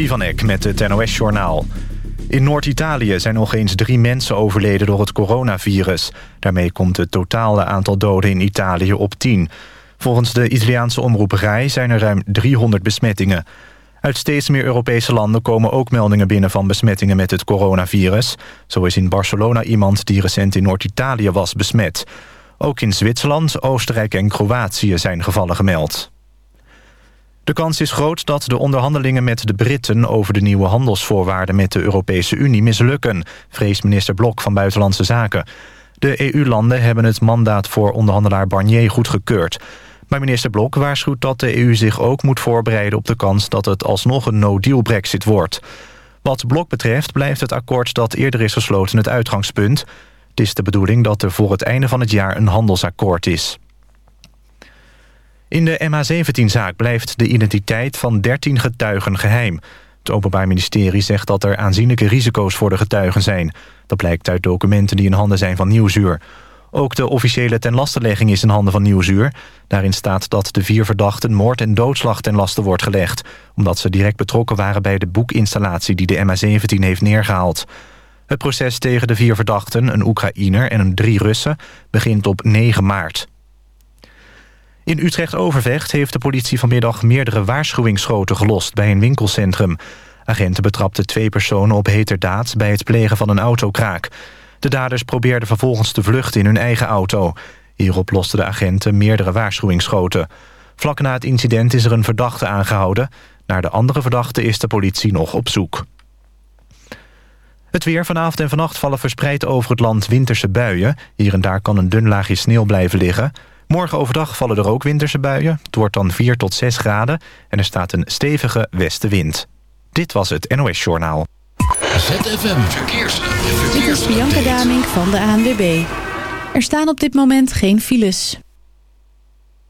Levi van Eck met het NOS-journaal. In Noord-Italië zijn nog eens drie mensen overleden door het coronavirus. Daarmee komt het totale aantal doden in Italië op 10. Volgens de Italiaanse omroep RAI zijn er ruim 300 besmettingen. Uit steeds meer Europese landen komen ook meldingen binnen van besmettingen met het coronavirus. Zo is in Barcelona iemand die recent in Noord-Italië was besmet. Ook in Zwitserland, Oostenrijk en Kroatië zijn gevallen gemeld. De kans is groot dat de onderhandelingen met de Britten... over de nieuwe handelsvoorwaarden met de Europese Unie mislukken... vreest minister Blok van Buitenlandse Zaken. De EU-landen hebben het mandaat voor onderhandelaar Barnier goedgekeurd. Maar minister Blok waarschuwt dat de EU zich ook moet voorbereiden... op de kans dat het alsnog een no-deal brexit wordt. Wat Blok betreft blijft het akkoord dat eerder is gesloten het uitgangspunt. Het is de bedoeling dat er voor het einde van het jaar een handelsakkoord is. In de MH17-zaak blijft de identiteit van 13 getuigen geheim. Het Openbaar Ministerie zegt dat er aanzienlijke risico's voor de getuigen zijn. Dat blijkt uit documenten die in handen zijn van Nieuwsuur. Ook de officiële tenlastelegging is in handen van Nieuwsuur. Daarin staat dat de vier verdachten moord en doodslag ten laste wordt gelegd... omdat ze direct betrokken waren bij de boekinstallatie die de MH17 heeft neergehaald. Het proces tegen de vier verdachten, een Oekraïner en een drie Russen... begint op 9 maart. In Utrecht-Overvecht heeft de politie vanmiddag meerdere waarschuwingsschoten gelost bij een winkelcentrum. Agenten betrapten twee personen op heterdaad bij het plegen van een autokraak. De daders probeerden vervolgens te vluchten in hun eigen auto. Hierop losten de agenten meerdere waarschuwingsschoten. Vlak na het incident is er een verdachte aangehouden. Naar de andere verdachte is de politie nog op zoek. Het weer vanavond en vannacht vallen verspreid over het land winterse buien. Hier en daar kan een dun laagje sneeuw blijven liggen. Morgen overdag vallen er ook winterse buien. Het wordt dan 4 tot 6 graden en er staat een stevige westenwind. Dit was het NOS Journaal. ZFM Verkeers. Verkeers. Dit is Bianca Damink van de ANWB. Er staan op dit moment geen files.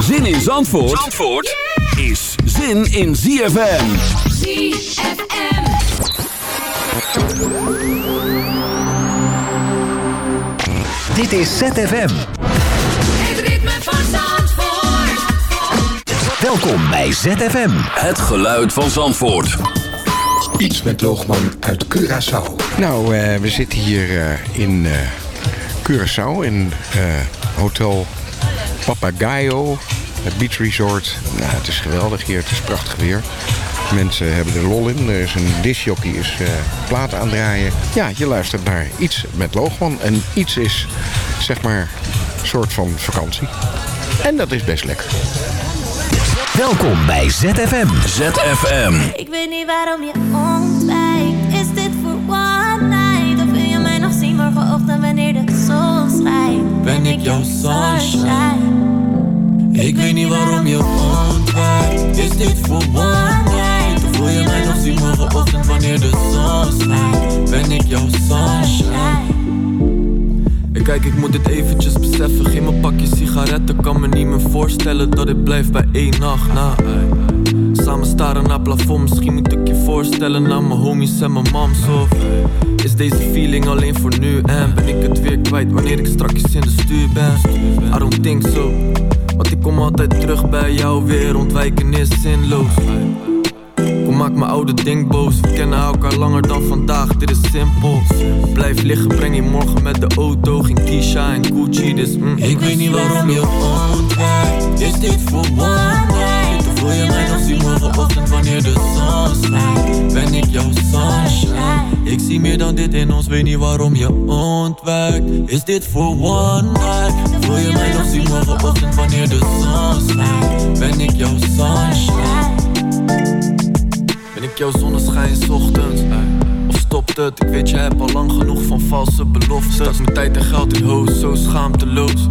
Zin in Zandvoort, Zandvoort is zin in ZFM. ZFM. Dit is ZFM. Het ritme van Zandvoort. Welkom bij ZFM. Het geluid van Zandvoort. Iets met Loogman uit Curaçao. Nou, eh, we zitten hier eh, in eh Curaçao in eh, Hotel Papagayo. Het beach resort. Nou, het is geweldig hier. Het is prachtig weer. Mensen hebben er lol in. Er is een discjockey is eh plaat aan draaien. Ja, je luistert naar iets met Loogman. En iets is, zeg maar, een soort van vakantie. En dat is best lekker. Welkom bij ZFM. ZFM. Ik weet niet waarom je ontwijkt. Ben ik jouw sunshine? Ik weet niet waarom je ontwijkt. Is dit voor one night? Wil je mij nog zien morgenochtend wanneer de zon schijnt? Ben ik jouw sunshine? Ik kijk, ik moet dit eventjes beseffen. Geen mijn pakje sigaretten, kan me niet meer voorstellen dat ik blijf bij één nacht. Nah, ey. Samen staren naar plafond, misschien moet ik je voorstellen naar mijn homies en mijn mams. Of is deze feeling alleen voor nu? En ben ik het weer kwijt wanneer ik straks in de stuur ben? I don't think so, want ik kom altijd terug bij jou weer. Ontwijken is zinloos. Maak mijn oude ding boos We kennen elkaar langer dan vandaag, dit is simpel Blijf liggen, breng je morgen met de auto Geen Kisha en Gucci, dus mm, Ik weet niet waarom je ontwijkt. Is dit voor one night? Wil je mij nog zien morgenochtend wanneer de zon schijnt? Ben ik jouw sunshine? Ik zie meer dan dit in ons, weet niet waarom je ontwijkt. Is dit voor one night? Wil je mij nog zien morgenochtend wanneer de zon schijnt? Ben ik jouw sunshine? Jouw zonneschijn ochtends? Of stopt het? Ik weet je hebt al lang genoeg van valse beloftes Stak mijn tijd en geld in hoos, zo schaamteloos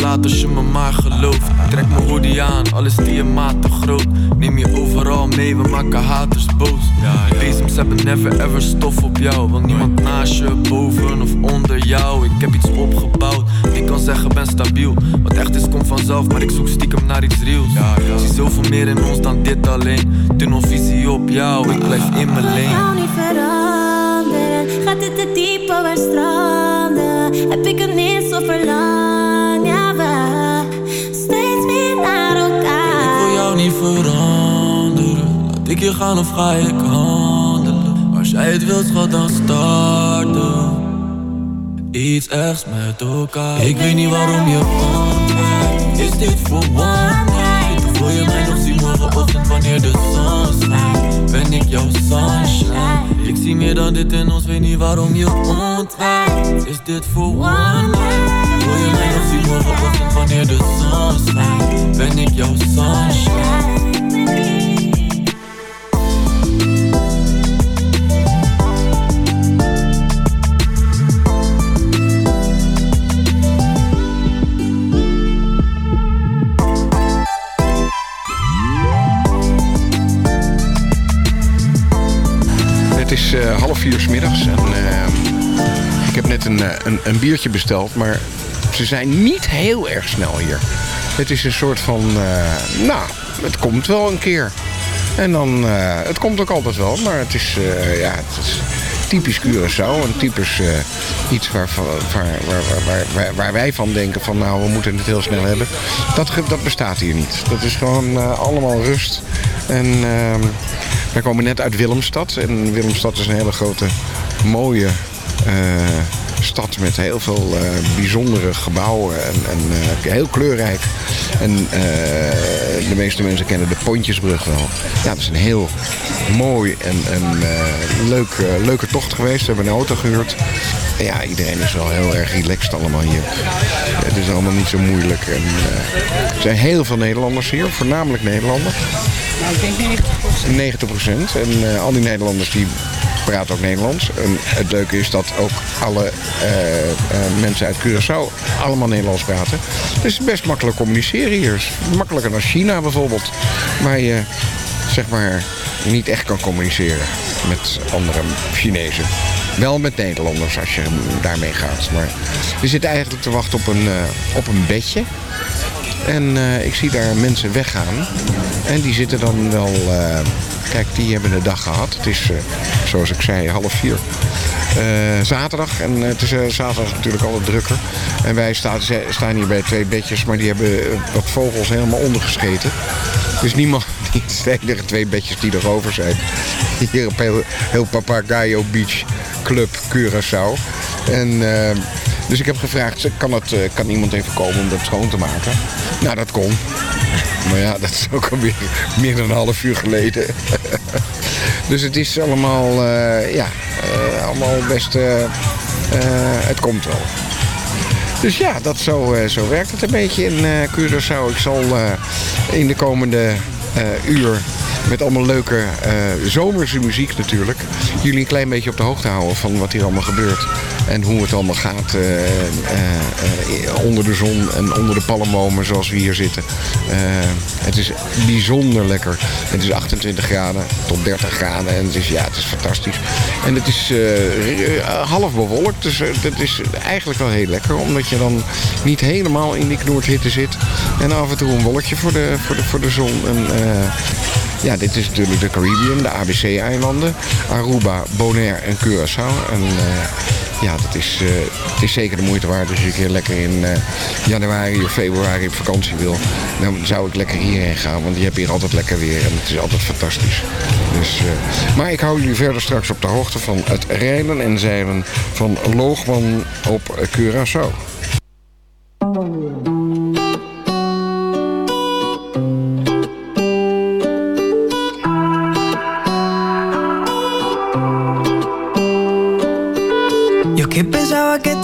laat als je me maar gelooft. Trek mijn hoodie aan, al is die een maat te groot. Neem je overal mee, we maken haters boos. Bezems hebben never ever stof op jou. Want niemand naast je, boven of onder jou. Ik heb iets opgebouwd, ik kan zeggen ben stabiel. Wat echt is komt vanzelf, maar ik zoek stiekem naar iets reals Zie zoveel meer in ons dan dit alleen. Tunnelvisie op jou, ik blijf in mijn lane. niet veranderen. Gaat dit te diep over stranden? Heb ik het niet zo verlang? Veranderen. Laat ik je gaan of ga ik handelen? Als jij het wilt, schat, dan starten. Iets ergs met elkaar. Ik weet niet waarom je ontwijkt. Is dit voor one night? Wil je mij nog zien morgenochtend wanneer de zon schijnt? Ben ik jouw sunshine? Ik zie meer dan dit in ons, weet niet waarom je ontwijkt. Is dit voor one night? Je mij nog zien morgenochtend wanneer de zon schijnt? Ben ik jouw sunshine? Een, biertje besteld, maar ze zijn niet heel erg snel hier. Het is een soort van, eh, nou, het komt wel een keer. En dan, eh, het komt ook altijd wel, maar het is, eh, ja, het is typisch Curaçao. En typisch iets waar, waar, waar, waar, wij van denken van, nou, we moeten het heel snel hebben. Dat, dat bestaat hier niet. Dat is gewoon allemaal rust. En ehm, wij komen net uit Willemstad. En Willemstad is een hele grote, mooie stad met heel veel eh, bijzondere gebouwen en, en eh, heel kleurrijk. En eh, de meeste mensen kennen de Pontjesbrug wel. Ja, dat is een heel mooi en, en leuk, leuke tocht geweest. We hebben een auto gehuurd. En ja, iedereen is wel heel erg relaxed allemaal hier. Het is allemaal niet zo moeilijk. En, er zijn heel veel Nederlanders hier, voornamelijk Nederlanders. Nou, ik denk 90 90 procent. En al die Nederlanders die praten ook Nederlands. En het leuke is dat ook alle eh, eh, mensen uit Curaçao allemaal Nederlands praten. Dus het is best makkelijk communiceren hier. Makkelijker dan China bijvoorbeeld. Waar je zeg maar niet echt kan communiceren met andere Chinezen. Wel met Nederlanders als je daarmee gaat. Maar we zitten eigenlijk te wachten op een, eh, op een bedje. En ik zie daar mensen weggaan. En die zitten dan wel... kijk, die hebben de dag gehad. Het is, eh, zoals ik zei, half vier. Eh, zaterdag. En het is eh, zaterdag natuurlijk altijd drukker. En wij staan, staan hier bij twee bedjes. Maar die hebben eh, wat vogels helemaal ondergescheten. Dus niemand... Die de enige twee bedjes die er over zijn. Hier op heel, heel Papagayo Beach Club Curaçao. En... eh, dus ik heb gevraagd, kan, het, eh, kan iemand even komen om dat schoon te maken? Nou, dat kon. Maar ja, dat is ook alweer meer dan een half uur geleden. dus het is allemaal, eh, ja, eh, allemaal best, het komt wel. Dus ja, dat zo, zo werkt het een beetje in Curaçao. Ik zal in de komende uur met allemaal leuke uh, zomerse muziek natuurlijk. Jullie een klein beetje op de hoogte houden van wat hier allemaal gebeurt. En hoe het allemaal gaat uh, uh, onder de zon en onder de palmbomen zoals we hier zitten. het is bijzonder lekker. Het is 28 graden tot 30 graden en het is, ja, het is fantastisch. En het is half bewolkt, dus het is eigenlijk wel heel lekker. Omdat je dan niet helemaal in die knoordhitte zit. En af en toe een wolkje voor de, voor de, voor de zon. En, ja, dit is natuurlijk de Caribbean, de ABC-eilanden. Aruba, Bonaire en Curaçao. En uh, ja, dat is, uh, het is zeker de moeite waard als je keer lekker in uh, januari of februari op vakantie wil. Dan zou ik lekker hierheen gaan, want je hebt hier altijd lekker weer en het is altijd fantastisch. Dus, maar ik hou jullie verder straks op de hoogte van het rijden en zeilen van Loogman op Curaçao.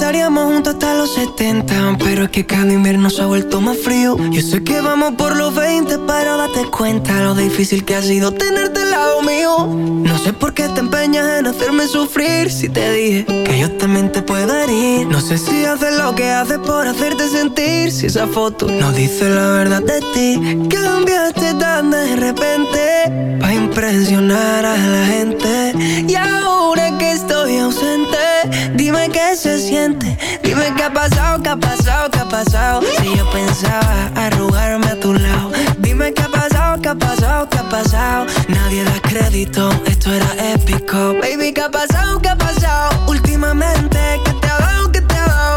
Hasta los 70 Pero es que cada invierno se ha vuelto más frío. Yo sé que vamos por los 20 Pero date cuenta lo difícil que ha sido tenerte al lado mío. No sé por qué te empeñas en hacerme sufrir Si te dije que yo también te puedo herir. No sé si haces lo que haces por hacerte sentir Si esa foto no dice la verdad de ti. Cambiaste tan de repente Pa' impresionar a la gente. Y ahora que estoy ausente Dime qué se siente Dime qué ha pasado, qué ha pasado, qué ha pasado. Si yo pensaba arrugarme a tu lado. Dime qué ha pasado, qué ha pasado, qué ha pasado. Nadie da crédito, esto era épico. Baby, qué ha pasado, qué ha pasado Últimamente, ¿qué te ha dado, qué te ha dado,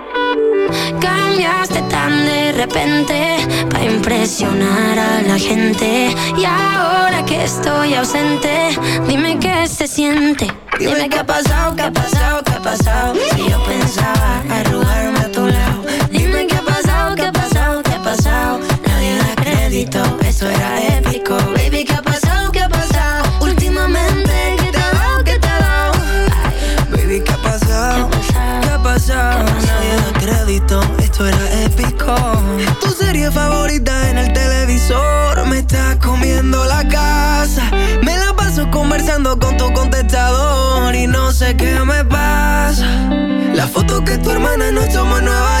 Cambiaste tan de repente para impresionar a la gente. Y ahora que estoy ausente, dime qué se siente. Dime qué ha pasado, qué ha pasado, qué ha pasado. Si yo pensaba arrugarme a tu lado. Dime qué ha pasado, qué ha pasado, qué ha pasado. Nadie da crédito, eso era épico. Esto era épico. Tu serie favorita en el televisor me está comiendo la casa. Me la paso conversando con tu contestador y no sé qué me pasa. La foto que tu hermana nos tomó en Nueva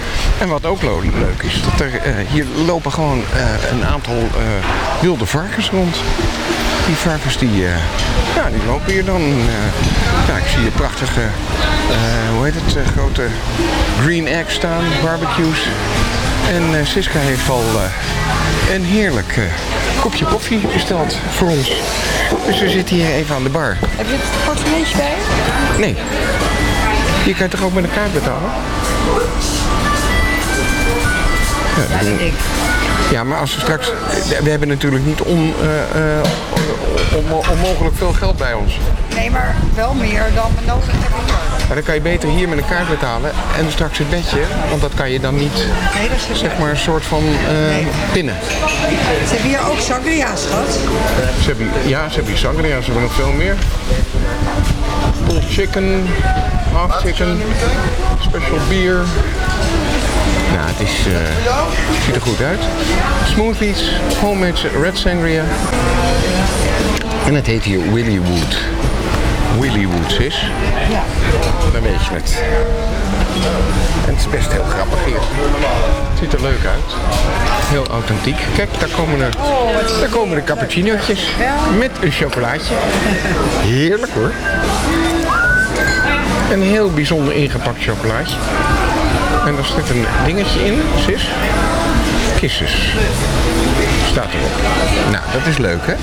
En wat ook leuk is, dat er uh, hier lopen gewoon uh, een aantal uh, wilde varkens rond. Die varkens die, ja, die lopen hier dan. ja, ik zie hier prachtige, hoe heet het, grote green eggs staan, barbecues. En Siska heeft al een heerlijk kopje koffie besteld voor ons. Dus we zitten hier even aan de bar. Heb je het portemonneetje bij? Nee. Je kan toch ook met een kaart betalen? Ja, dat ik. Ja, maar als we straks... We hebben natuurlijk niet on, uh, uh, on, onmogelijk veel geld bij ons. Nee, maar wel meer dan we nodig hebben hier. Maar dan kan je beter hier met een kaart betalen en straks het bedje. Want dat kan je dan niet, nee, dat is zeg maar, een soort van uh, nee. pinnen. Ze hebben hier ook sangria's gehad. Ze hebben, ja, ze hebben hier sangria's. Ze hebben nog veel meer. Pulled chicken, half chicken, special beer. Het is, uh, ziet er goed uit. Smoothies, homemade red sangria. En het heet hier Willywood. Willywood is. Ja. Dan weet je het. En het is best heel grappig hier. Het ziet er leuk uit. Heel authentiek. Kijk, daar komen de, daar komen de cappuccino'tjes. Met een chocolaatje. Heerlijk hoor. Een heel bijzonder ingepakt chocolaatje. En daar zit een dingetje in, sis. Kisses. Staat erop. Nou, dat is leuk, hè?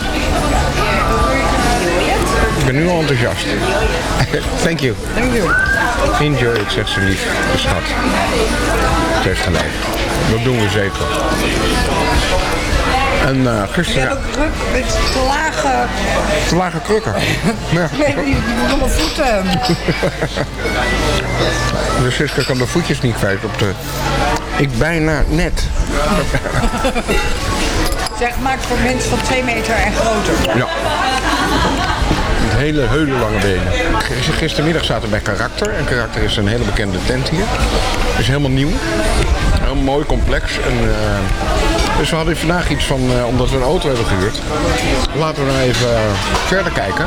Ik ben nu al enthousiast. Thank you. Thank you. Enjoy it, zegt ze lief. De schat. Ze heeft gelijk. Dat doen we zeker. En uh, gisteren... Hebt ook kruk met te lage... Te lage krukken. ja. Nee, die, die voeten. Siska kan de voetjes niet kwijt op de... Ik bijna net. zeg, maakt voor mensen van 2 meter en groter. Ja. Hele, hele lange benen. Gistermiddag zaten we bij Karakter. En Karakter is een hele bekende tent hier. Het is helemaal nieuw. Heel mooi complex. En, uh, dus we hadden vandaag iets van, uh, omdat we een auto hebben gehuurd. Laten we nou even verder kijken.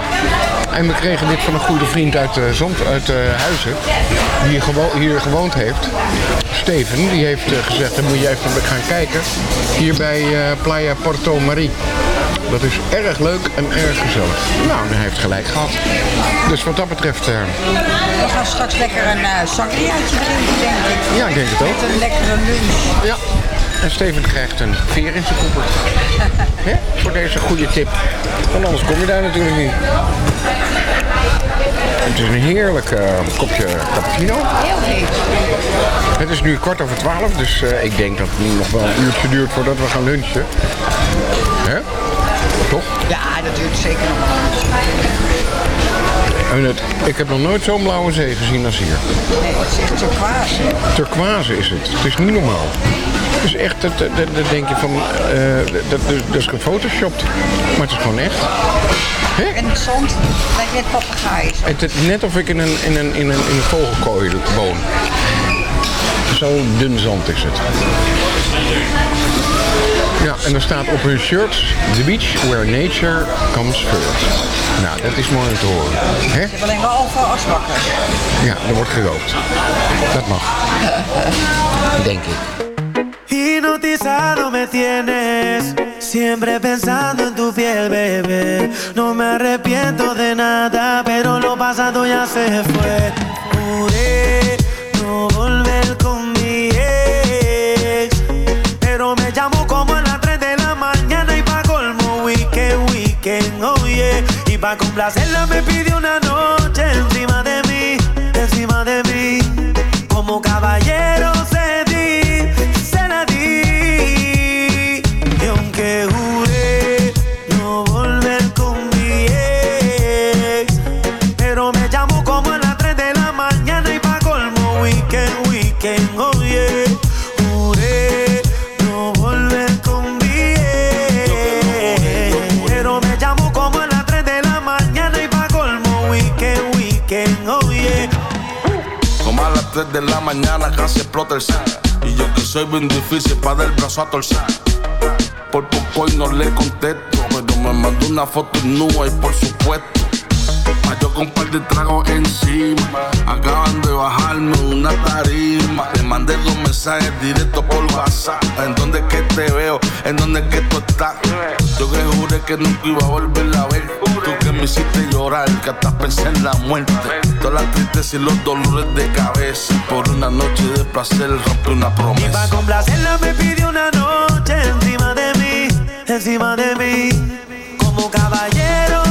En we kregen dit van een goede vriend uit, uh, Zond, uit Huizen. Die hier, gewo hier, gewoond heeft. Steven, die heeft gezegd, dan moet je even gaan kijken. Hier bij Playa Porto Marie. Dat is erg leuk en erg gezellig. Nou, hij heeft gelijk gehad. Dus wat dat betreft... Uh... We gaan straks lekker een uh, sangriaatje drinken, denk ik. Ja, ik denk het ook. Met een lekkere lunch. Ja. En Steven krijgt een veer in zijn koepel. Voor deze goede tip. Want anders kom je daar natuurlijk niet. Het is een heerlijk uh, kopje cappuccino. Heel heet. Het is nu kwart over twaalf, dus uh, ik denk dat het nu nog wel een uurtje duurt voordat we gaan lunchen. Hè? Toch? Ja, dat duurt zeker nog en het, ik heb nog nooit zo'n blauwe zee gezien als hier. Nee, het is echt turquoise. Turquoise is het. Het is niet normaal. Het is echt, dat, dat, dat denk je van, uh, dat, dat is gefotoshopt. Maar het is gewoon echt. Hè? En het zand lijkt net papegaai. Het is net of ik in een, in een, in een, in een vogelkooi woon. Zo dun zand is het. Ja, en er staat op hun shirt... The beach where nature comes first. Nou, dat is mooi om te horen. Hè? Ze hebben alleen wel alfa asbakken. Ja, er wordt gerookt. Dat mag. Denk ik. Hipnotizado me tienes, siempre pensando en tu piel, bebé. No me arrepiento de nada, pero lo pasado ya se fue. Juré no volver oh. Y pa' complacerla me pidió una noche encima de mí, encima de mí, como caballero 3 de la mañana casi explota el set. Y yo que soy bien difícil para dar el brazo a torcer. Por poco y no le contesto. Pero me mandó una foto nua y por supuesto. Yo con un par de tragos encima. Acaban de bajarme una tarima. Le mandé dos mensajes directos por WhatsApp. En donde es que te veo, en donde es que tú estás. Yo que juré que nunca iba a volver a ver. Me hiciste llorar, que hasta pensé en la muerte. Todas las tristezas y los dolores de cabeza. Por una noche de placer rompe una promesa. Y para complacerla me pidió una noche encima de mí, encima de mí. Como caballero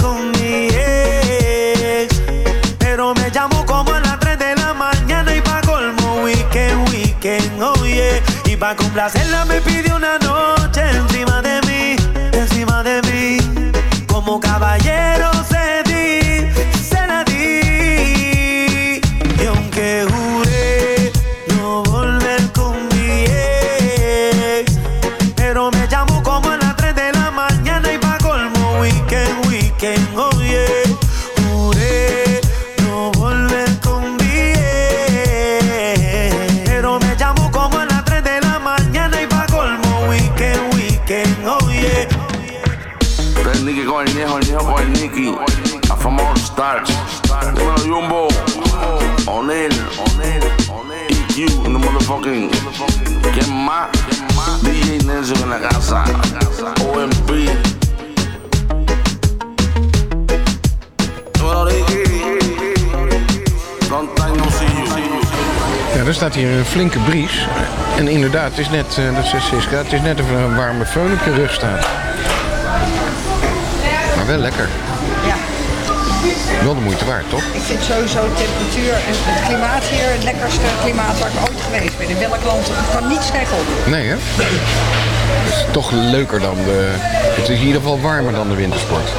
con mi ex, pero me llamó como a las 3 de la mañana y pa' colmo weekend, weekend, oh yeah. Y pa' complacerla me pidió una noche encima de mí, encima de mí. Como caballero motherfucking. ¿Quién más? DJ Nelson en la casa. OMP. Ja, er staat hier een flinke bries. En inderdaad, het is net, eh, dat zegt Siska, het is net of er een warme föhn op rug staat. Maar wel lekker. Wel de moeite waard, toch? Ik vind sowieso temperatuur en het klimaat hier het lekkerste klimaat waar ik ooit geweest ben. In welk land kan niet slecht op. Nee, hè? Het is toch leuker dan de... Het is in ieder geval warmer dan de wintersport.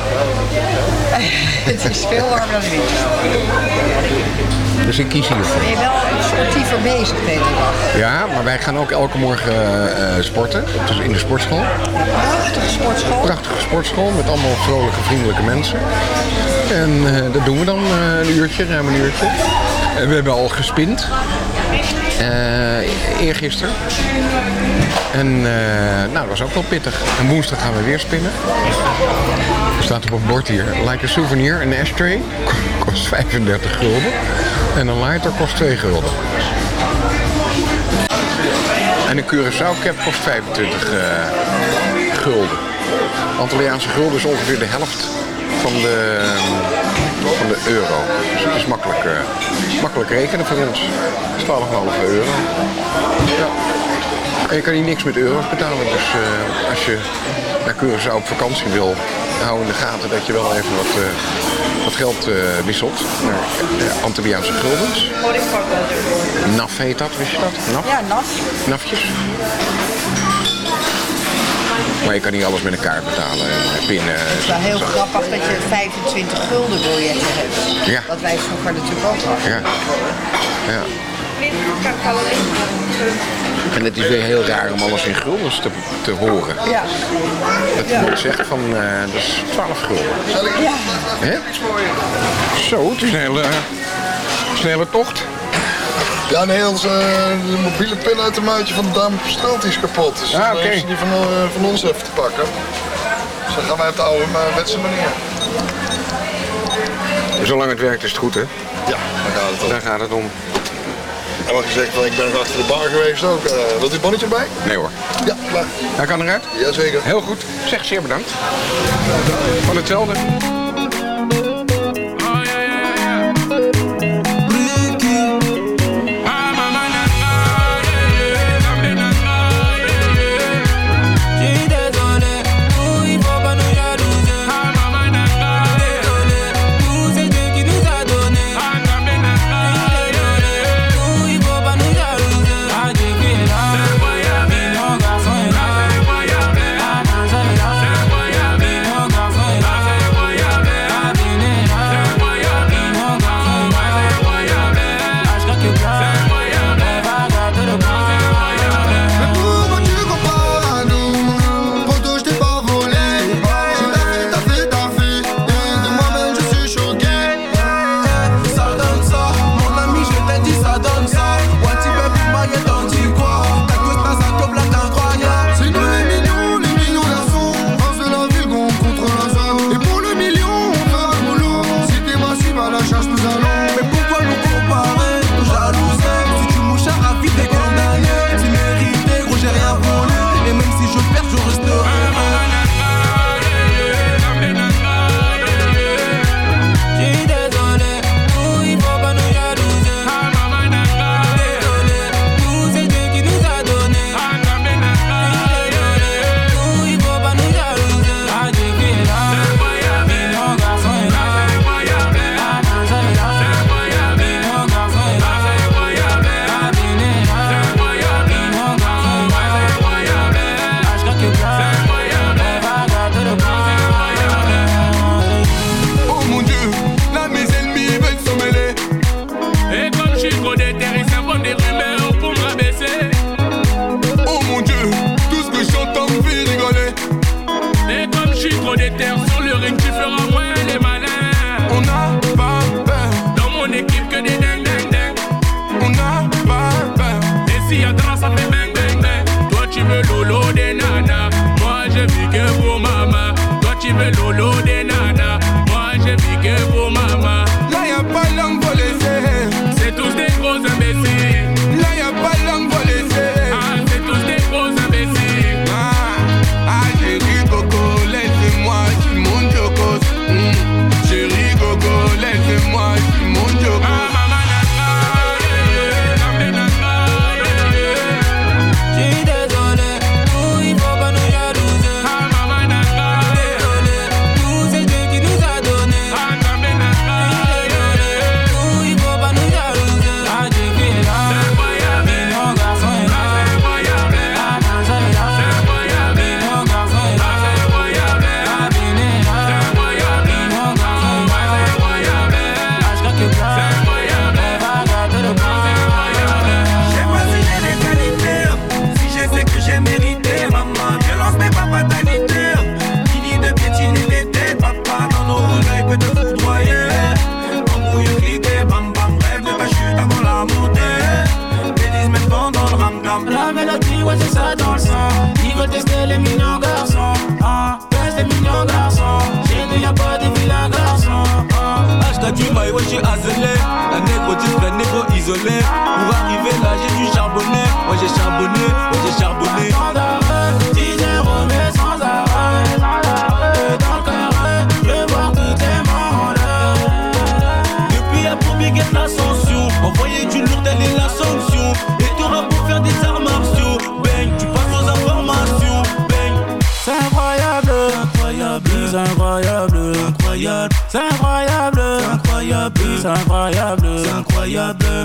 het is veel warmer dan de winter. Dus ik kies hiervoor. Ben je wel sportiever bezig de hele dag. Ja, maar wij gaan ook elke morgen eh, sporten. Dus in de sportschool. Prachtige sportschool. Prachtige sportschool met allemaal vrolijke, vriendelijke mensen. En eh, dat doen we dan eh, een uurtje, ruim een uurtje. En we hebben al gespind. Eh eergisteren. En eh, nou, dat was ook wel pittig. En woensdag gaan we weer spinnen. Er staat op een bord hier. Like a souvenir, een ashtray. Kost 35 gulden. En een lighter kost 2 gulden. En een Curaçao cap kost 25 eh, gulden. Antilliaanse gulden is ongeveer de helft van de, van de euro. Dus het is makkelijk, eh, makkelijk rekenen voor ons. Het is 12,5 euro. Ja. En je kan hier niks met euro's betalen. Dus eh, als je naar Curaçao op vakantie wil, hou in de gaten dat je wel even wat, eh, wat geld eh, wisselt naar uh, Antilliaanse guldens. NAF heet dat, wist je dat? NAF? Ja, nat. Nafjes. Maar je kan niet alles met een kaart betalen en eh, pinnen. Het is wel heel grappig dat je 25 gulden biljetten hebt. Ja. Wat wij vroeger natuurlijk ook hadden. Ja. ja. En het is weer heel raar om alles in guldens te, te horen. Ja. Dat je wordt zegt van, eh, dat is 12 gulden. Ja. Hè? Zo, het is een hele, een hele tocht. Ja, nee, onze de mobiele pinautomaatje van de dame op is kapot. Dus Ah, ze die van, eh, van ons even te pakken. Dus dan gaan wij op de oude maar wetse manier. Zolang het werkt is het goed, hè? Ja, daar gaat het om. Daar gaat het om. En wat gezegd, van, ik ben achter de bar geweest ook. Eh, wilt u een bonnetje erbij? Nee hoor. Ja, klaar. Hij kan eruit? Jazeker. Heel goed. Zeg zeer bedankt. Van hetzelfde. dit my way, je suis isolé. Un négro discret, négro isolé.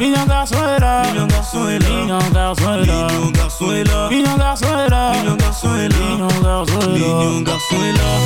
Mignon garçon est là. mignon garçon est là, Mignon garçon est là. mignon garçon est là, Mignon garçon est là. mignon garçon est là. Mignon garçon est là.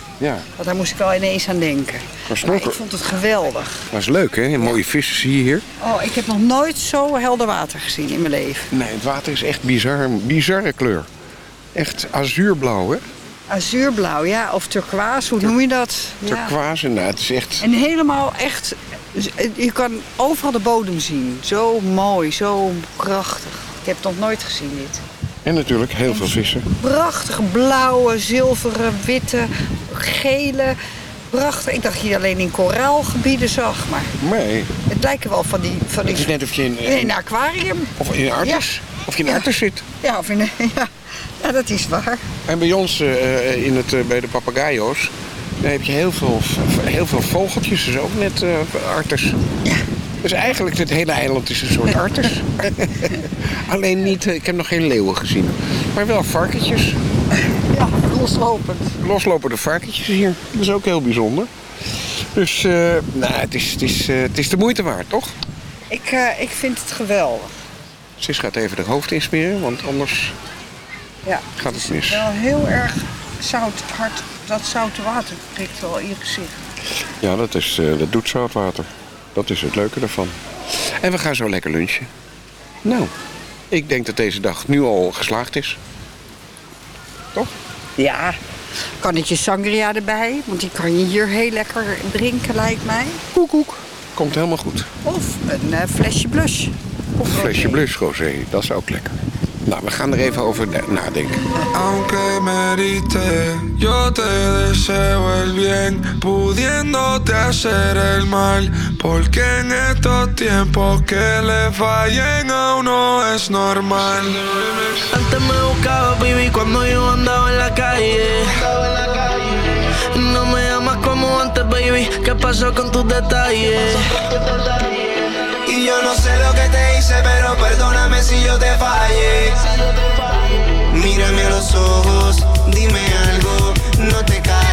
Ja. Want daar moest ik wel ineens aan denken. Maar ik vond het geweldig. Dat is leuk, hè? Mooie vissen zie je hier. Oh, ik heb nog nooit zo helder water gezien in mijn leven. Nee, het water is echt bizar, bizarre kleur. Echt azuurblauw, hè? Azuurblauw, ja. Of turquoise, hoe noem je dat? Ja. Turquoise, nou, het is echt... En helemaal echt... Je kan overal de bodem zien. Zo mooi, zo prachtig. Ik heb het nog nooit gezien, dit. En natuurlijk heel veel vissen. Prachtige blauwe, zilveren, witte, gele. Prachtig. Ik dacht dat je alleen in koraalgebieden zag, maar Nee, het lijken wel van die... Van die het is net of je in, in een aquarium. of in een artis, of je in een artis zit. Ja, of in een, ja. ja, dat is waar. En bij ons eh, in het, eh, bij de papagayo's, daar heb je heel veel, heel veel vogeltjes. Dus ook net eh artis. Dus eigenlijk het hele eiland is een soort artis. Alleen niet, eh, ik heb nog geen leeuwen gezien. Maar wel varkentjes. Ja, loslopend. Loslopende varkentjes hier. Dat is ook heel bijzonder. Dus eh, nou, het, is, het, is, eh, het is de moeite waard, toch? Ik, eh, ik vind het geweldig. Sis gaat even de hoofd insmeren, want anders Ja. gaat het mis. Wel heel erg zout, hard. Dat zoute water prikt wel in je gezicht. Ja, dat, is, eh, dat doet zoutwater. Dat is het leuke ervan. En we gaan zo lekker lunchen. Nou, ik denk dat deze dag nu al geslaagd is. Toch? Ja. Kan het je sangria erbij? Want die kan je hier heel lekker drinken, lijkt mij. Koek, koek. komt helemaal goed. Of een eh, flesje blush. Of een flesje blush rosé, dat is ook lekker. Nou, we gaan er even over nadenken. Aunque merite, yo te deseo el bien, pudiéndote hacer el mal. Porque en estos tiempos que le fallen a uno es normal. Antes me buscaba, baby, cuando yo andaba en la calle. No me llamas como antes, baby. ¿Qué pasó con tus detalles? Yo no sé lo que te hice, pero perdóname si yo te fallé. Mírame a los ojos, dime algo, no te calles.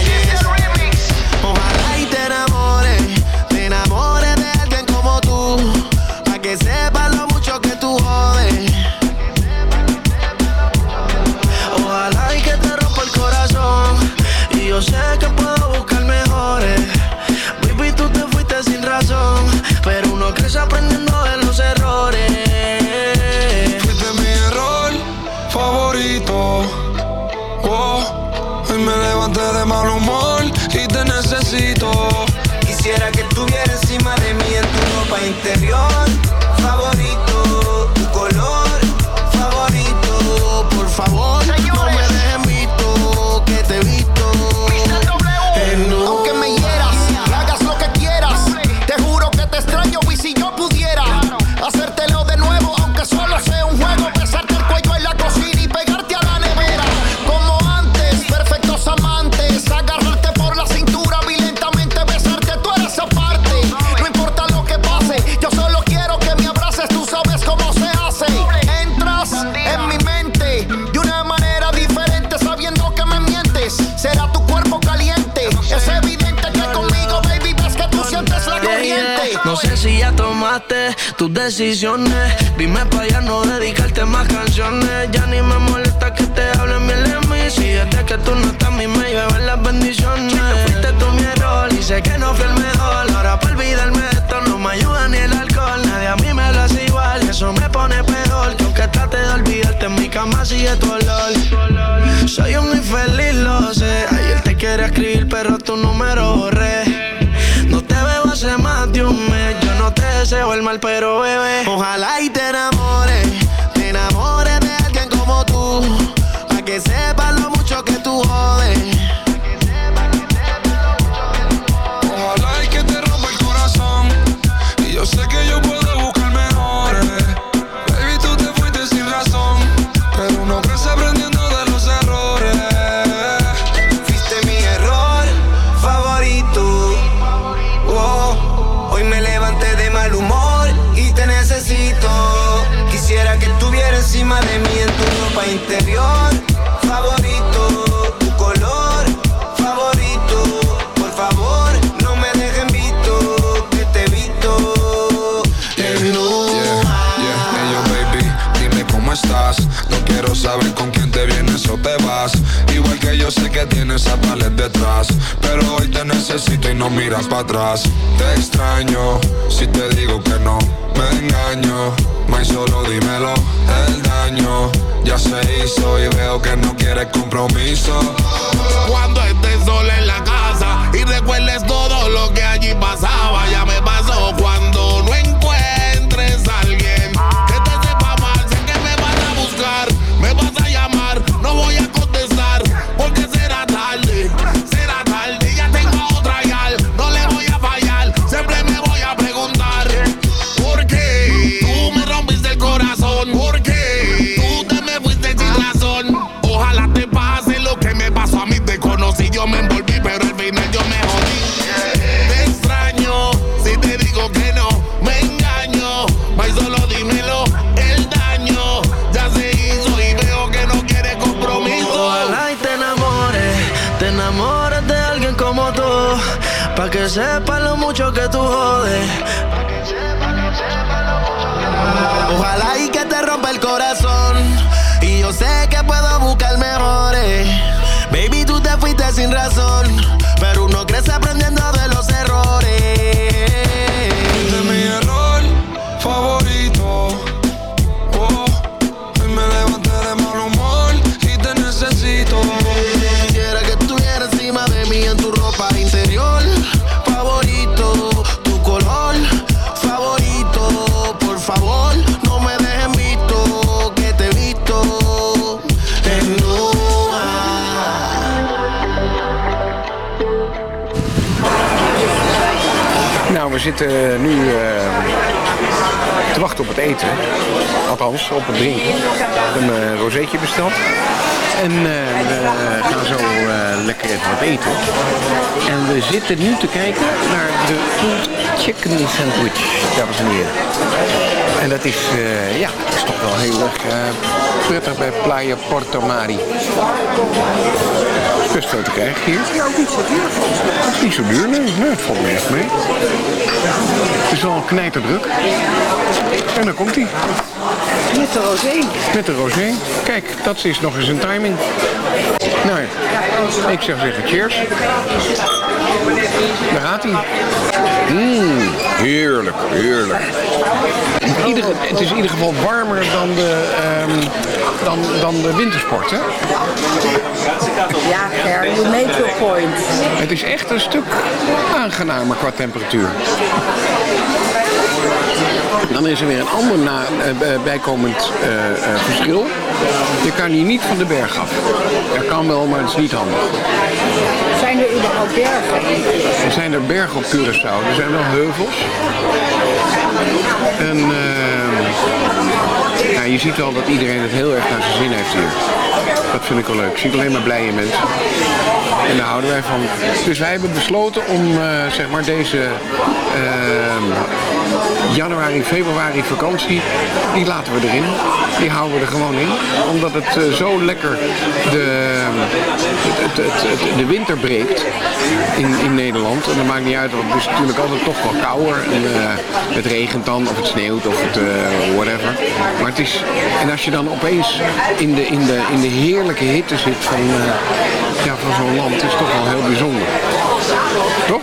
Quisiera que estuviera encima de mí en tu ropa interior. No sé si ya tomaste tus decisiones. Dime para ya no dedicarte más canciones. Ya ni me molesta que te hablen bien de mí. Si desde que tú no estás, mí me llevan las bendiciones. Fuiste tú mi error y sé que no fui el mejor. Ahora para olvidarme de esto no me ayuda ni el alcohol. Nadie a mí me lo hace igual. Y eso me pone peor. Que aunque trate de olvidarte, en mi cama sigue tu olor. Soy un infeliz, lo sé. Ayer te quería escribir, pero tu número borré. Hace más de un mes. Yo no te deseo el mal, pero bebé. Ojalá y te enamores. Te enamores de alguien como tú. Pa' que sepas te vas. Igual que yo sé que tienes a detrás. Pero hoy te necesito y no miras para atrás. Te extraño, si te digo que no, me engaño. May solo dímelo, el daño ya se hizo y veo que no quieres compromiso. Cuando estés sola en la casa y recuerdes zitten nu te kijken naar de pulled chicken sandwich, dames en heren. En dat is, eh, ja, dat is toch wel heel erg eh, prettig bij Playa Porto Mari. Best wel te krijgen hier. Ja, ook niet zo duur volgens mij. Dat is niet zo duur, nee. nee het valt me echt mee. Het is wel een knijterdruk. En dan komt hij. Met de rosé. Met de rosé. Kijk, dat is nog eens een timing. Nou, ja, ik zou zeggen cheers. Daar gaat hij. Mmm, heerlijk, heerlijk. Ieder, het is in ieder geval warmer dan de, ehm, dan, dan de wintersport, hè? Ja, Ger, you make your point. Het is echt een stuk aangenamer qua temperatuur. Dan is er weer een ander na, eh, eh, bijkomend eh, verschil. Je kan hier niet van de berg af. Dat kan wel, maar het is niet handig. Zijn er überhaupt bergen? Er zijn er bergen op Curaçao. Er zijn wel heuvels. En eh, ja, je ziet wel dat iedereen het heel erg naar zijn zin heeft hier. Dat vind ik wel leuk. Ik zie alleen maar blije mensen. En daar houden wij van. Dus wij hebben besloten om eh, zeg maar deze eh, januari, februari vakantie, die laten we erin. Die houden we er gewoon in. Omdat het eh, zo lekker de, het, het, de winter breekt in, in Nederland. En dat maakt niet uit, want het is natuurlijk altijd toch wel kouder. En, eh, het regent dan, of het sneeuwt, of het eh, whatever. Maar het is, en als je dan opeens in de, in de, in de heerlijke hitte zit van, ja, van zo'n land, is het toch wel heel bijzonder. Toch?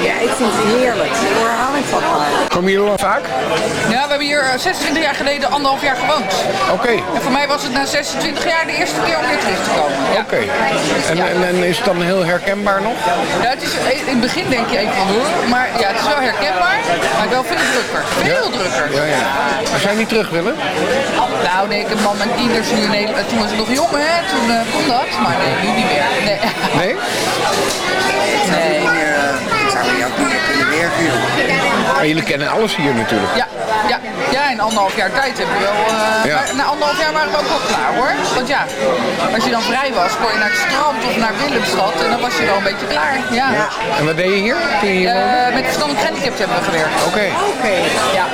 Ja, ik vind het heerlijk. Daar hou ik van. Komen jullie al vaak? Ja, we hebben hier eh, 26 jaar geleden anderhalf jaar gewoond. Oké. En voor mij was het na 26 jaar de eerste keer om weer terug te komen. Ja. Oké. En, en, en is het dan heel herkenbaar nog? Ja, het is, in het begin denk je even van, "Huh?" maar ja, het is wel herkenbaar, maar wel veel drukker. Veel drukker. Ja, ja. Maar zou je niet terug willen? Nou nee, ik heb man en kinders nu in Nederland. Toen was ik nog jong hè, toen eh, kon dat, maar nee, nu niet meer. Nee? Nee? Nee. Ik zou hier ook niet meer kunnen werken, joh. Maar jullie kennen alles hier natuurlijk. Ja, ja, ja, in anderhalf jaar tijd hebben we wel. eh, Ja. maar Na anderhalf jaar waren we ook wel klaar hoor. Want ja, als je dan vrij was, kon je naar het strand of naar Willemstad en dan was je wel een beetje klaar. Ja. En wat deed je hier? Je hier woonde? met verstandelijk gehandicapten hebben we gewerkt. Oké. Oké. Ja,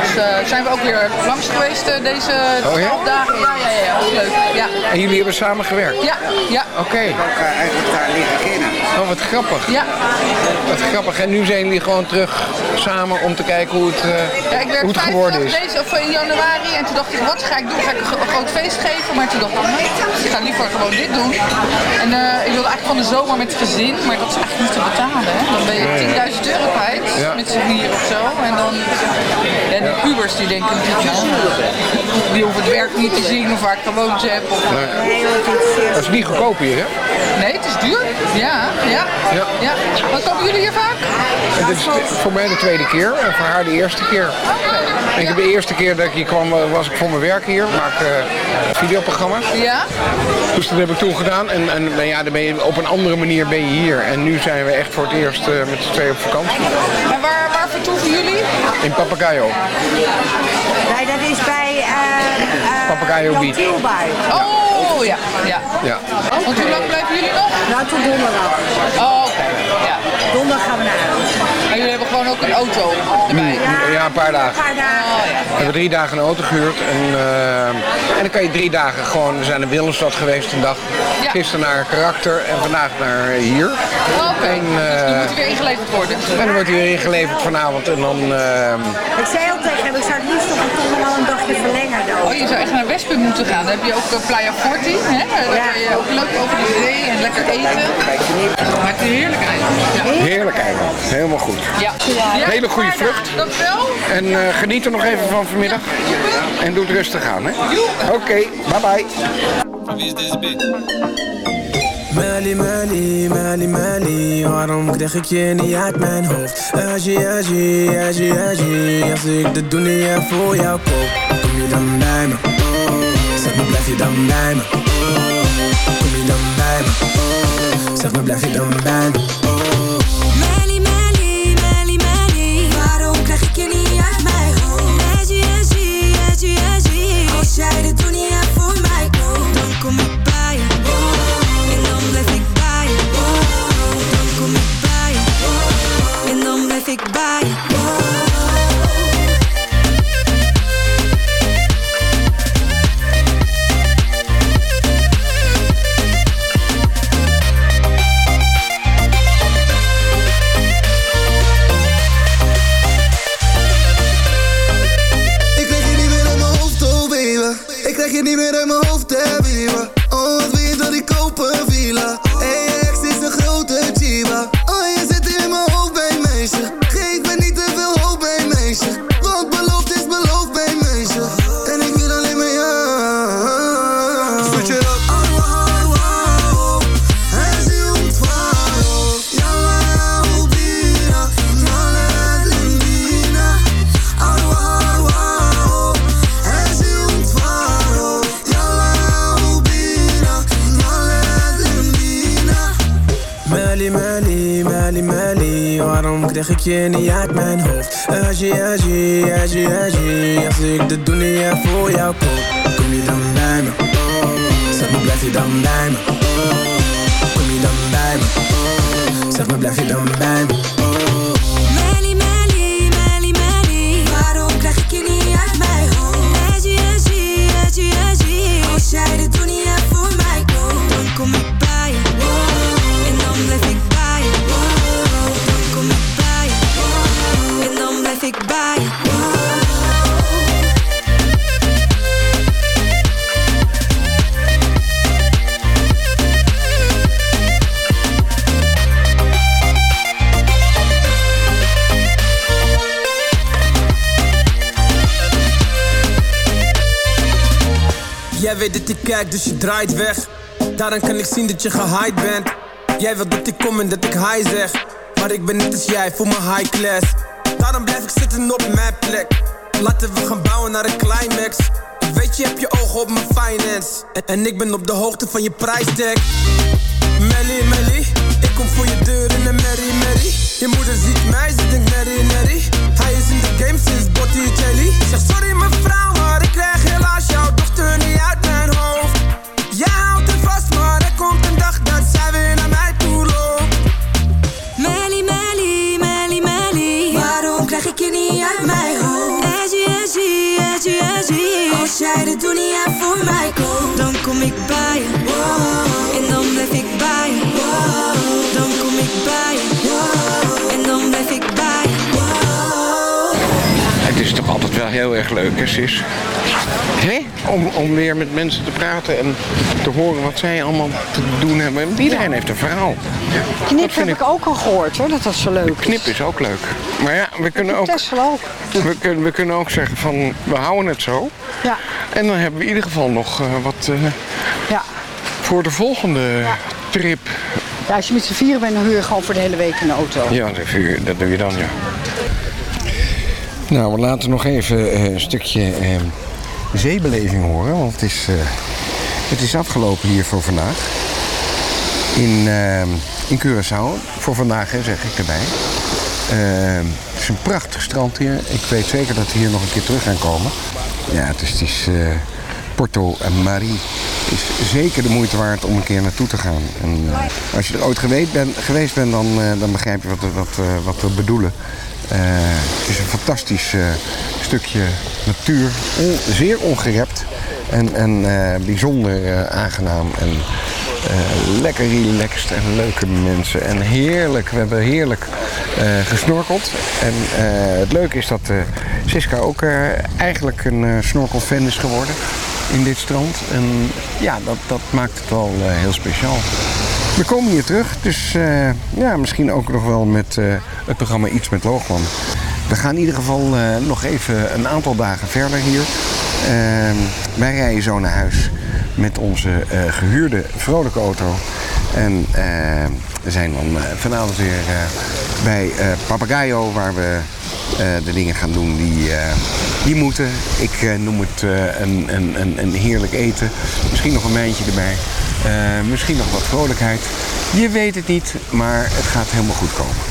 dus eh, zijn we ook weer langs geweest eh, deze Oh, ja? 12 dagen. Ja, ja, ja, was leuk. Ja, En jullie hebben samen gewerkt? ja, ja. Oké. eigenlijk daar leren kennen. Oh, wat grappig. Ja. Wat grappig. En nu zijn jullie gewoon terug samen om te kijken hoe het, eh, Ja, ik werd hoe het 50 geworden is. deze of in januari en toen dacht ik, wat ga ik doen? Ga ik een gro- groot feest geven? Maar toen dacht ik, nee, ik ga liever gewoon dit doen. En eh, ik wilde eigenlijk van de zomer met het gezin, maar dat is eigenlijk niet te betalen. Hè? Dan ben je Nee. 10.000 euro kwijt Ja. met z'n vier of zo. En dan, en de pubers die denken die hoeven het werk niet te zien of waar ik gewoond heb. Of, Dat is niet goedkoop hier, hè? Nee, het is duur. Ja, ja. Ja. ja. Wat komen jullie hier vaak? Dit is voor mij de tweede keer en voor haar de eerste keer. En ik heb de eerste keer dat ik hier kwam, eh, was ik voor mijn werk hier. Maak eh, videoprogramma's. Ja? Dus dat heb ik toen gedaan. En, en nou ja, dan ben je, op een andere manier ben je hier. En nu zijn we echt voor het eerst eh, met z'n tweeën op vakantie. En waar, waar vertoeven jullie? In Papagayo. Nee, dat is bij uh, Papagayo Beach. Oh, ja. ja. Ja. Want hoe lang blijven jullie nog? Nou, tot donderdag. Oh, oké. Ja. Donderdag gaan we naar huis. En jullie hebben gewoon ook een auto erbij? Ja, een paar dagen. Een paar dagen. We hebben drie dagen een auto gehuurd. En, eh, en dan kan je drie dagen gewoon... We zijn in Willemstad geweest een dag. Gisteren naar Karakter en vandaag naar hier. Oké, En, dus eh, die moeten weer ingeleverd worden. en dan wordt hij weer ingeleverd vanavond. En dan... eh, Ik zei al tegen hem, ik zou het liefst toch toch nog wel een dagje verlengen. Oh, je zou echt naar Westpunt moeten gaan. Dan heb je ook eh, Playa Forti. Hè? Dan kan je ook leuk over de zee en lekker eten. Het is heerlijk eigenlijk. Ja. heerlijk eigenlijk. Helemaal goed. Ja. Hele goede vlucht. Dankjewel. En eh, geniet er nog even van vanmiddag. En doe het rustig aan, hè? Oké, bye bye. Mali, Mali, Mali, Mali Waarom krijg ik je niet uit mijn hoofd? Aji, Aji, Aji, Aji Als ik de dunia voor jou koop Kom je dan bij me? Je dan bij me? Kom je dan bij me? Zeg me, blijf? Krijg ik je niet uit mijn hoofd? Agie, agie, agie, agie Als ik de dunia voor jou koop Kom je dan bij me, Zeg maar blijf je dan bij me, Kom je dan bij me, Zeg maar blijf je dan bij me, weet dat ik kijk, dus je draait weg. Daaraan kan ik zien dat je gehyped bent. Jij wilt dat ik kom en dat ik hi zeg. Maar ik ben net als jij, voel me high class. Daarom blijf ik zitten op mijn plek. Laten we gaan bouwen naar een climax. Weet je hebt je ogen op mijn finance. En, ik ben op de hoogte van je prijstag. Melly, Melly, ik kom voor je deur in een Mary, Mary. Je moeder ziet mij, ze denkt Mary, Mary. Hij is in de game sinds Botticelli. Zeg sorry mevrouw, maar ik krijg agie Als jij altijd wel heel erg leuk, hè, Sis? Hè? Om, om weer met mensen te praten en te horen wat zij allemaal te doen hebben. En Iedereen heeft een verhaal. Knip heb ik ook al gehoord hoor, dat dat zo leuk is. Knip is ook leuk. Maar ja, we kunnen ook, ook. we kunnen, we kunnen ook zeggen van we houden het zo. Ja. En dan hebben we in ieder geval nog eh, wat eh, Ja. voor de volgende trip. ja, als je met z'n vieren bent, dan huur je gewoon voor de hele week een auto. Ja, dat dat doe je dan, ja. Nou, we laten nog even eh, een stukje eh, zeebeleving horen. Want het is, eh, het is afgelopen hier voor vandaag. In, eh, in Curaçao. Voor vandaag, zeg ik erbij. Eh, het is een prachtig strand hier. Ik weet zeker dat we hier nog een keer terug gaan komen. Ja, het is, het is eh, Porto Marie. is zeker de moeite waard om een keer naartoe te gaan. En, als je er ooit geweest bent, geweest bent dan, dan begrijp je wat, wat, eh, wat we bedoelen. Eh, het is een fantastisch eh, stukje natuur. Zeer ongerept. En, en eh, bijzonder aangenaam. En lekker relaxed en leuke mensen. En heerlijk. We hebben heerlijk gesnorkeld. En het leuke is dat Siska ook eigenlijk een snorkelfan is geworden in dit strand. En ja, dat, dat maakt het wel heel speciaal. We komen hier terug, dus ja, misschien ook nog wel met eh, het programma Iets met Loogman. We gaan in ieder geval eh, nog even een aantal dagen verder hier. Ehm, wij rijden zo naar huis met onze eh, gehuurde vrolijke auto. En eh, we zijn dan vanavond weer bij Papagayo, waar we de dingen gaan doen die, die moeten. Ik noem het een, een, een, een heerlijk eten. Misschien nog een mijntje erbij. Eh, misschien nog wat vrolijkheid. Je weet het niet, maar het gaat helemaal goed komen.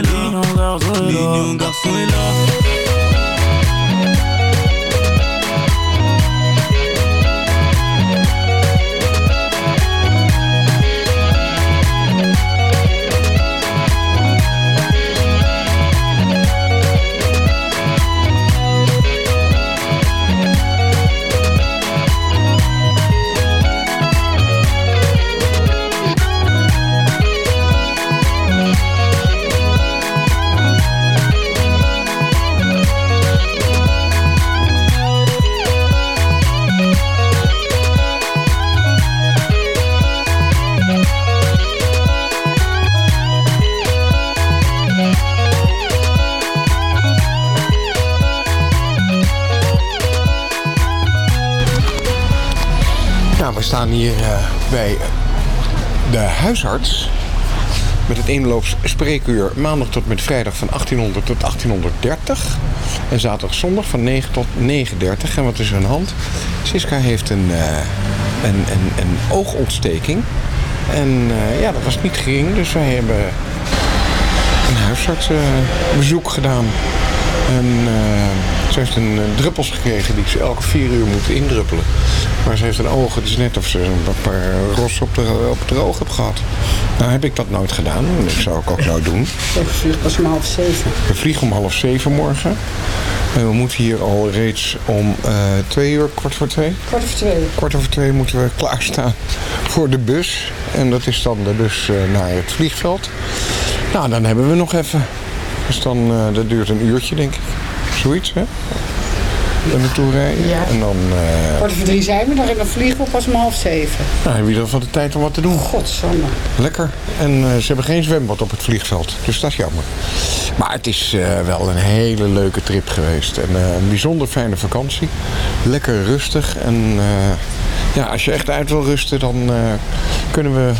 Est là, mignon garçon est là. Hier eh, bij de huisarts. Met het inloops spreekuur maandag tot met vrijdag van 1800 tot 1830. En zaterdag zondag van 9 tot 9.30. En wat is er aan hand? Siska heeft een, eh, een, een, een oogontsteking. En eh, ja, dat was niet gering. Dus wij hebben een huisartsbezoek gedaan. En ze heeft een eh, druppels gekregen die ze elke vier uur moet indruppelen. Maar ze heeft een oog, het is net of ze een paar rossen op, de, op het oog heeft gehad. Nou heb ik dat nooit gedaan. en Dat zou ik ook nooit doen. Vlieg pas om half zeven. We vliegen om half zeven morgen. En we moeten hier al reeds om eh, twee uur, kwart voor twee. Kwart over twee. Kwart over twee moeten we klaarstaan voor de bus. En dat is dan de bus eh, naar het vliegveld. Nou, dan hebben we nog even. Dus dan, dat duurt een uurtje, denk ik. Zoiets, hè? Er naartoe rijden. Ja. En dan... eh, Kwart over drie zijn we nog en dan vliegen we pas om half zeven. nou, hebben in ieder geval de tijd om wat te doen. Godsamme. Lekker. En eh, ze hebben geen zwembad op het vliegveld. Dus dat is jammer. Maar het is eh, wel een hele leuke trip geweest. En eh, een bijzonder fijne vakantie. Lekker rustig. En eh, ja, als je echt uit wil rusten, dan eh, kunnen we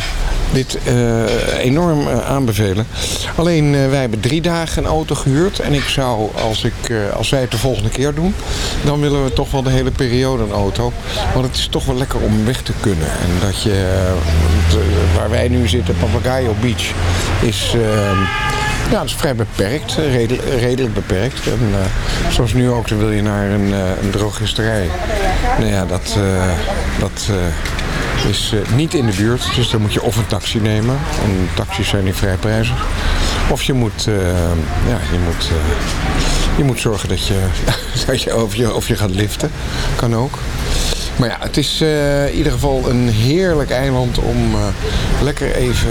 dit eh, enorm eh, aanbevelen. Alleen eh, wij hebben drie dagen een auto gehuurd. En ik zou, als, ik, als wij het de volgende keer doen, dan willen we toch wel de hele periode een auto. Want het is toch wel lekker om weg te kunnen. En dat je, waar wij nu zitten, Papagayo Beach, is... ja, dat is vrij beperkt, redelijk, beperkt. En zoals nu ook, dan wil je naar een, eh, een drogisterij. Nou ja, dat, dat is eh, niet in de buurt. Dus dan moet je of een taxi nemen. En taxis zijn niet vrij prijzig. Of je moet, eh, ja, je moet, eh, je moet zorgen dat je, dat je, of je, of je gaat liften. Kan ook. Maar ja, het is in ieder geval een heerlijk eiland om lekker even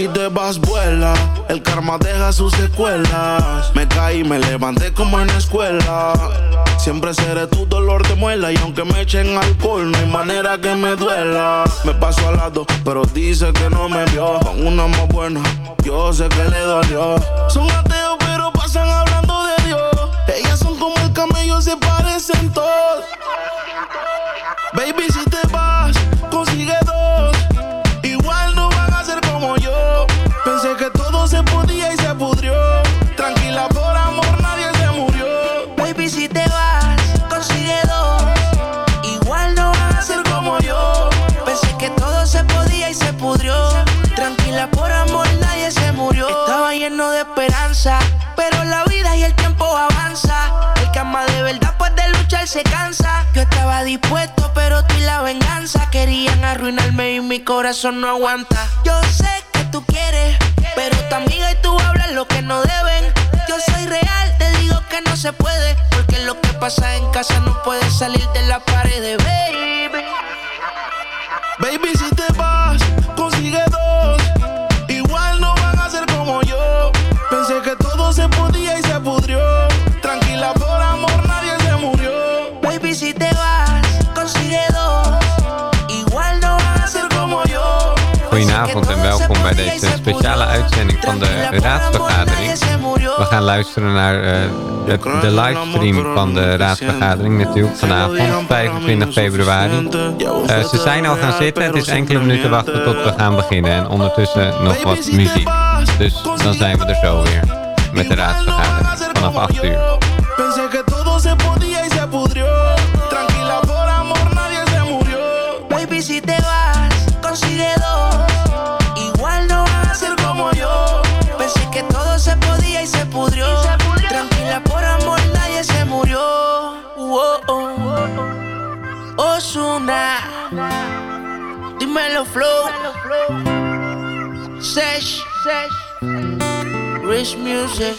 Si te vas, vuela. El karma deja sus secuelas. Me caí, me levanté como en la escuela. Siempre seré tu dolor de muela. Y aunque me echen alcohol, no hay manera que me duela. Me paso al lado, pero dice que no me vio. Con una más buena, yo sé que le dolió. Son ateos, pero pasan hablando de Dios. Ellas son como el camello, se parecen todos. Baby, si te vas, se podía y se pudrió. Tranquila, por amor nadie se murió. Baby, si te vas, consigue dos. Igual no vas a ser como yo. Pensé que todo se podía y se pudrió. Tranquila, por amor nadie se murió. Estaba lleno de esperanza, pero la vida y el tiempo avanza. El que de verdad pues de luchar se cansa. Yo estaba dispuesto, pero tú y la venganza querían arruinarme y mi corazón no aguanta. Yo sé que pero tu amiga y tú hablan lo que no deben. Yo soy real, te digo que no se puede. Porque lo que pasa en casa no puede salir de la pared, baby. Baby, si te vas, consigue dos. Bij deze speciale uitzending van de raadsvergadering. We gaan luisteren naar eh, de, de livestream van de raadsvergadering natuurlijk vanavond, 25 februari. Eh, ze zijn al gaan zitten, het is enkele minuten wachten tot we gaan beginnen. En ondertussen nog wat muziek. Dus dan zijn we er zo weer met de raadsvergadering vanaf 8 uur. Dímelo flow. Sesh, Rich music.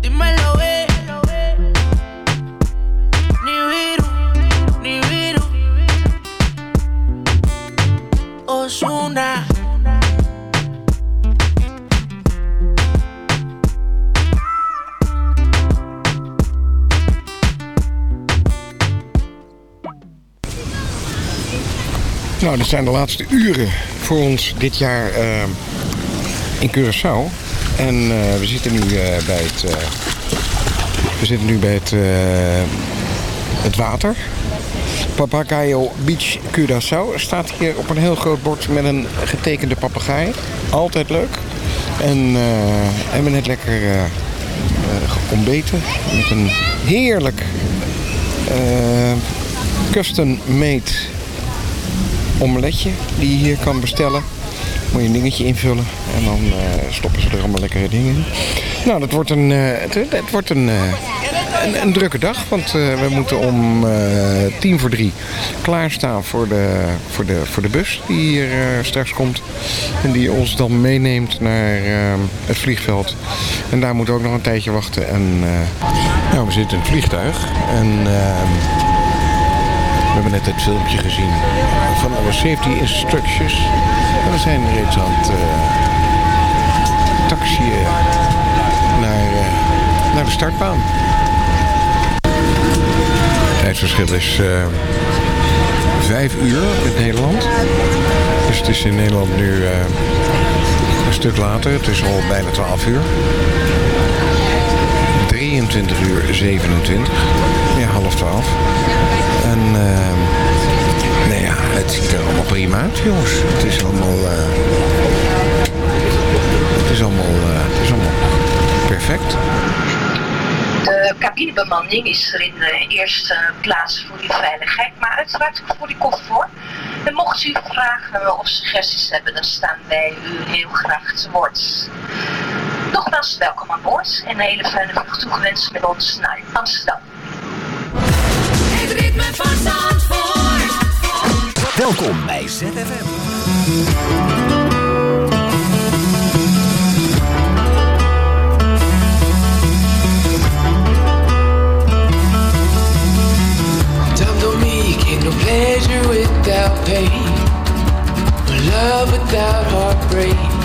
Dímelo, eh. Nibiru, Nibiru. Osuna. Nou, dit zijn de laatste uren voor ons dit jaar eh, in Curaçao. En eh, we zitten nu eh, bij het... eh, we zitten nu bij het, eh, het water. Papagayo Beach Curaçao staat hier op een heel groot bord met een getekende papegaai. Altijd leuk. En eh, we hebben net lekker eh, eh, ontbeten met een heerlijk eh, custom-made omeletje die je hier kan bestellen. Moet je een dingetje invullen en dan eh, stoppen ze er allemaal lekkere dingen in. Nou, dat wordt een, eh, het, wordt een, eh, een, een drukke dag, want we moeten om tien voor drie klaarstaan voor de, voor de, voor de bus die hier straks komt. En die ons dan meeneemt naar het vliegveld. En daar moeten we ook nog een tijdje wachten. En, nou, we zitten in het vliegtuig en... we hebben net het filmpje gezien van alle safety instructions. En we zijn reeds aan het uh, taxiën naar, eh, naar de startbaan. Het tijdsverschil is eh, vijf uur in Nederland. Dus het is in Nederland nu eh, een stuk later. Het is al bijna 12 uur. 23 uur 27. Ja, half 12. En ehm nou ja, het ziet er allemaal prima uit, jongens. Het is allemaal... eh, het is allemaal... eh, het is allemaal perfect. De cabinebemanning is er in de eerste plaats voor die veiligheid, maar uiteraard ook voor die comfort. En mocht u vragen of suggesties hebben, dan staan wij u heel graag te woord. Nogmaals welkom aan boord en een hele fijne vlucht toegewenst met ons naar Amsterdam. van Zandvoort. Welkom bij ZFM. Time me, can no pleasure without pain. Love without heartbreak.